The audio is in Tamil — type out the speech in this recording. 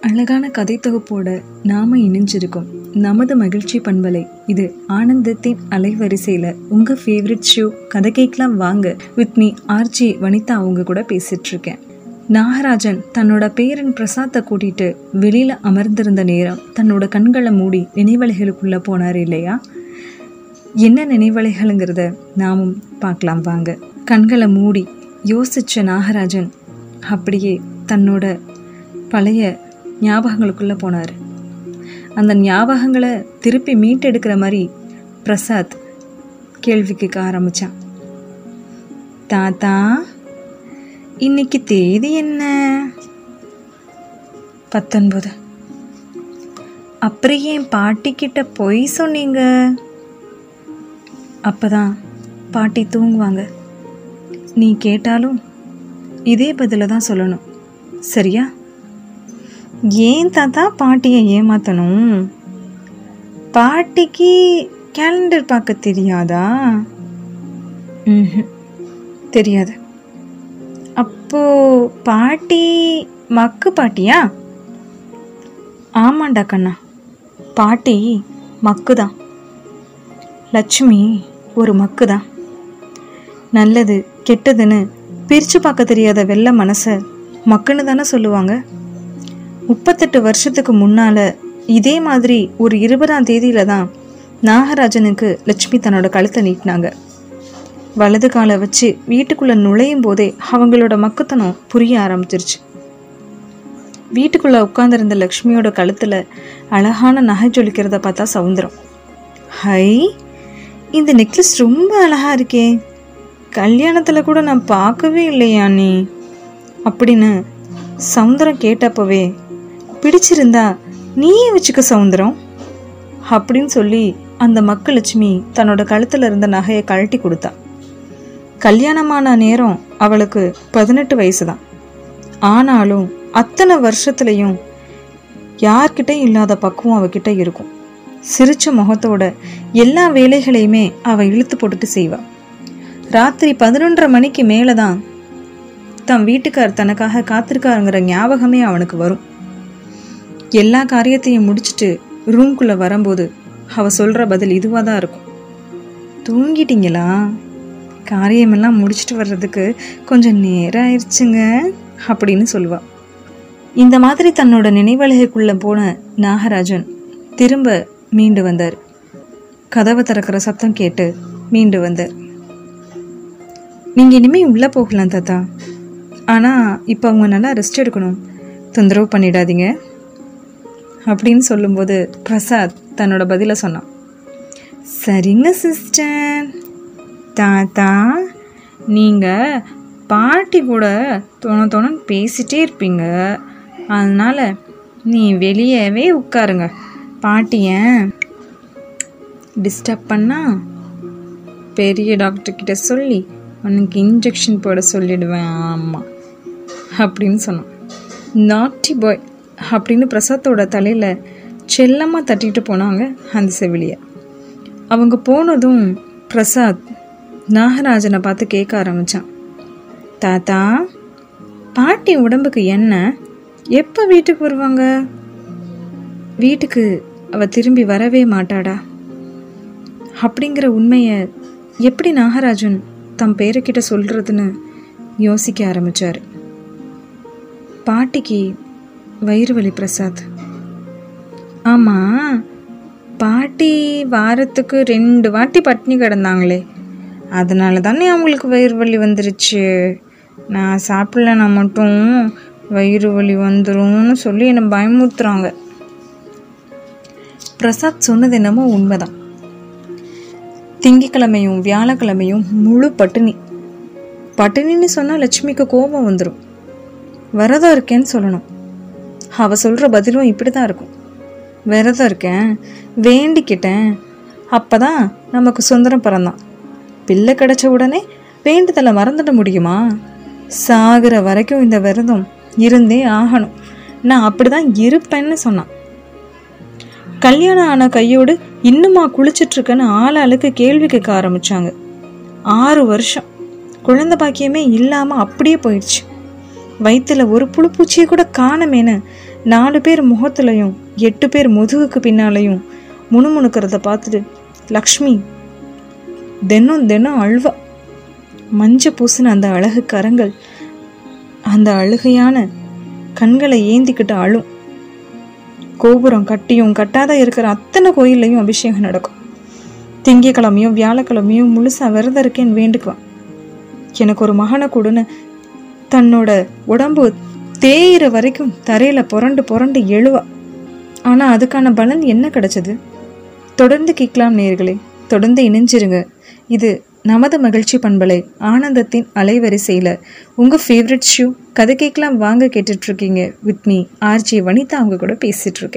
அழகான கதை தொகுப்போட நாம இணைஞ்சிருக்கோம். நமது மகிழ்ச்சி பண்பலை. இது ஆனந்தத்தின் அலைவரிசையில் உங்கள் ஃபேவரட் ஷோ கதை கேட்கலாம் வாங்க. வித் மீ ஆர்ஜி வனிதா அவங்க கூட பேசிட்டு இருக்கேன் நாகராஜன் தன்னோட பேரன் பிரசாத்தை கூட்டிட்டு வெளியில அமர்ந்திருந்த நேரம் தன்னோட கண்களை மூடி நினைவலைகளுக்குள்ள போனார் இல்லையா? என்ன நினைவலைகளுங்கிறத நாமும் பார்க்கலாம் வாங்க. கண்களை மூடி யோசிச்ச நாகராஜன் அப்படியே தன்னோட பழைய ஞாபகங்களுக்குள்ளே போனார். அந்த ஞாபகங்களை திருப்பி மீட்டெடுக்கிற மாதிரி பிரசாத் கேள்வி கேட்க ஆரம்பித்தான் தாத்தா இன்னைக்கு தேதி என்ன? பத்தொன்பது. அப்புறம் ஏன் பாட்டிக்கிட்ட பொய் சொன்னீங்க? அப்போதான் பாட்டி தூங்குவாங்க. நீ கேட்டாலும் இதே பதில தான் சொல்லணும். சரியா? ஏன் தாத்தா பாட்டியை ஏமாத்தணும்? பாட்டிக்கு கேலண்டர் பார்க்க தெரியாதா? ம்ஹும். தெரியாது. அப்போ பாட்டி மக்கு பாட்டியா? ஆமாண்டா கண்ணா. பாட்டி மக்கு தான் லட்சுமி ஒரு மக்கு தான் நல்லது கெட்டதுன்னு பிரித்து பார்க்க தெரியாத வெள்ளை மனசை மக்குன்னு தானே சொல்லுவாங்க? முப்பத்தெட்டு வருஷத்துக்கு முன்னால இதே மாதிரி ஒரு இருபதாம் தேதியில தான் நாகராஜனுக்கு லட்சுமி தன்னோட கழுத்தை நீட்டினாங்க. வலது காலை வச்சு வீட்டுக்குள்ள நுழையும் போதே அவங்களோட மக்குத்தனம் புரிய ஆரம்பிச்சிருச்சு. வீட்டுக்குள்ள உட்காந்துருந்த லக்ஷ்மியோட கழுத்துல அழகான நகை ஜொலிக்கிறத பார்த்தா சவுந்தரம். ஹை இந்த நெக்லஸ் ரொம்ப அழகா இருக்கே. கல்யாணத்துல கூட நான் பார்க்கவே இல்லையா நீ? அப்படின்னு சவுந்தரம் கேட்டப்பவே பிடிச்சிருந்தா நீயே வச்சுக்க சவுந்தரம். அப்படின்னு சொல்லி அந்த மக்களட்சுமி தன்னோட கழுத்தில் இருந்த நகையை கழட்டி கொடுத்தா. கல்யாணமான நேரம் அவளுக்கு பதினெட்டு வயசு தான் ஆனாலும் அத்தனை வருஷத்துலையும் யார்கிட்டையும் இல்லாத பக்குவம் அவகிட்ட இருக்கும். சிரிச்ச முகத்தோட எல்லா வேலைகளையுமே அவ இழுத்து போட்டுட்டு செய்வா. ராத்திரி பதினொன்றரை மணிக்கு மேலே தான் தன் வீட்டுக்கார் தனக்காக காத்திருக்காருங்கிற ஞாபகமே அவனுக்கு வரும். எல்லா காரியத்தையும் முடிச்சுட்டு ரூம்குள்ளே வரும்போது அவ சொல்கிற பதில் இதுவாக தான் இருக்கும். தூங்கிட்டீங்களா? காரியமெல்லாம் முடிச்சுட்டு வர்றதுக்கு கொஞ்சம் நேரம் ஆயிடுச்சுங்க அப்படின்னு சொல்லுவா. இந்த மாதிரி தன்னோட நினைவலகைக்குள்ளே போன நாகராஜன் திரும்ப மீண்டு வந்தார். கதவை திறக்கிற சத்தம் கேட்டு மீண்டு வந்தார். நீங்கள் இனிமேல் உள்ளே போகலாம் தாத்தா. ஆனால் இப்போ அவங்க நல்லா ரெஸ்ட் எடுக்கணும். தொந்தரவு பண்ணிடாதீங்க. அப்படின்னு சொல்லும்போது பிரசாத் தன்னோட பதிலை சொன்னான். சரிங்க சிஸ்டர். தாத்தா நீங்கள் பாட்டி கூட தோண தோணுன்னு பேசிட்டே இருப்பீங்க. அதனால் நீ வெளியவே உட்காருங்க. பாட்டிய டிஸ்டர்ப் பண்ணால் பெரிய டாக்டர்கிட்ட சொல்லி உனக்கு இன்ஜெக்ஷன் போட சொல்லிடுவேன் ஆமாம் அப்படின்னு சொன்னான். நாட்டி பாய் அப்படின்னு பிரசாத்தோட தலையில் செல்லமாக தட்டிட்டு போனாங்க அந்த செவிலியை. அவங்க போனதும் பிரசாத் நாகராஜனை பார்த்து கேட்க ஆரம்பிச்சான். தாத்தா பாட்டி உடம்புக்கு என்ன? எப்போ வீட்டுக்கு வருவாங்க? வீட்டுக்கு அவ திரும்பி வரவே மாட்டாடா. அப்படிங்கிற உண்மையை எப்படி நாகராஜன் தம் பேருக்கிட்ட சொல்கிறதுன்னு யோசிக்க ஆரம்பித்தார் பாட்டிக்கு வயிறு வலி பிரசாத். ஆமாம் பாட்டி வாரத்துக்கு ரெண்டு வாட்டி பட்னி கிடந்தாங்களே. அதனால தானே அவங்களுக்கு வயிறு வலி வந்துருச்சு. நான் சாப்பிட்லனா மட்டும் வயிறு வலி வந்துரும்னு சொல்லி என்னை பயமுறுத்துறாங்க. பிரசாத் சொன்னது என்னமோ உண்மைதான். திங்கக்கிழமையும் வியாழக்கிழமையும் முழு பட்டினி. பட்டினின்னு சொன்னால் லட்சுமிக்கு கோபம் வந்துடும் வரதா இருக்கேன்னு சொல்லணும். அவ சொல்கிற பதிலும் இப்படி தான் இருக்கும். விரதம் இருக்கேன் வேண்டிக்கிட்டேன். அப்பதான் நமக்கு சுந்தரம் பிறந்தான். பிள்ளை கிடைச்ச உடனே வேண்டுதலை மறந்துட முடியுமா? சாகிற வரைக்கும் இந்த விரதம் இருந்தே ஆகணும். நான் அப்படிதான் இருப்பேன்னு சொன்னான். கல்யாணம் ஆன கையோடு இன்னுமா குளிச்சிட்டு இருக்கேன்னு ஆளாளுக்கு கேள்வி கேட்க ஆரம்பிச்சாங்க. ஆறு வருஷம். குழந்தை பாக்கியமே இல்லாம அப்படியே போயிடுச்சு. வயிற்றில் ஒரு புழுப்பூச்சியை கூட காணமேன்னு நாலு பேர் முகத்துலையும் எட்டு பேர் முதுகுக்கு பின்னாலையும் முணுமுணுக்கிறத பார்த்துட்டு லக்ஷ்மி தினம் தினம் அழுவா மஞ்சள் பூசின அந்த அழகு கரங்கள் அந்த அழுகையான கண்களை ஏந்திக்கிட்டு அழும். கோபுரம் கட்டியும் கட்டாத இருக்கிற அத்தனை கோயில்லையும் அபிஷேகம் நடக்கும். திங்கக்கிழமையும் வியாழக்கிழமையும் முழுசா விரதம் இருக்கேன்னு வேண்டுக்குவான். எனக்கு ஒரு மகனை கொடுன்னு தன்னோட உடம்பு தேயிற வரைக்கும் தரையில் புரண்டு புரண்டு எழுவா. ஆனால் அதுக்கான பலன் என்ன கிடைச்சது? தொடர்ந்து கேட்கலாம் நேர்களே தொடர்ந்து இணைஞ்சிருங்க. இது நமது மகிழ்ச்சி பண்பலை ஆனந்தத்தின் அலைவரிசையில் உங்கள் ஃபேவரட் ஷூ கதை கேட்கலாம் வாங்க கேட்டுட்ருக்கீங்க வித் மீ ஆர்ஜி வனிதா அவங்க கூட பேசிகிட்ருக்கேன்